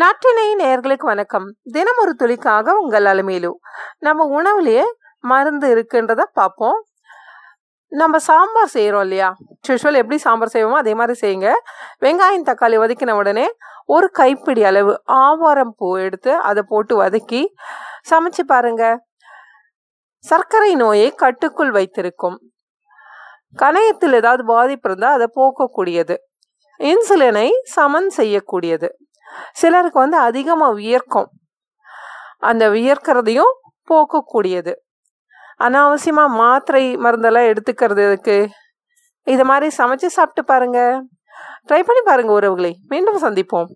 நாட்டினை நேர்களுக்கு வணக்கம். தினம் ஒரு துளிக்காக உங்கள் அலுமையிலு. நம்ம உணவுலயே மருந்து இருக்குன்றத பார்ப்போம் நம்ம சாம்பார் செய்கிறோம் இல்லையா? யூஸ்வல் எப்படி சாம்பார் செய்வோமோ அதே மாதிரி செய்யுங்க. வெங்காயம் தக்காளி வதக்கின உடனே ஒரு கைப்பிடி அளவு ஆவாரம் பூ எடுத்து அதை போட்டு வதக்கி சமைச்சு பாருங்க. சர்க்கரை நோயை கட்டுக்குள் வைத்திருக்கும். கணையத்தில் ஏதாவது பாதிப்பு இருந்தால் அதை போக்கக்கூடியது. இன்சுலினை சமன் செய்யக்கூடியது. சிலருக்கு வந்து அதிகமாக வியர்க்கும். அந்த வியர்க்கிறதையும் போக்கக்கூடியது. அனாவசியமாக மாத்திரை மருந்தெல்லாம் எடுத்துக்கிறதுக்கு இது மாதிரி சமைச்சு சாப்பிட்டு பாருங்கள் ட்ரை பண்ணி பாருங்கள் உறவுகளை. மீண்டும் சந்திப்போம்.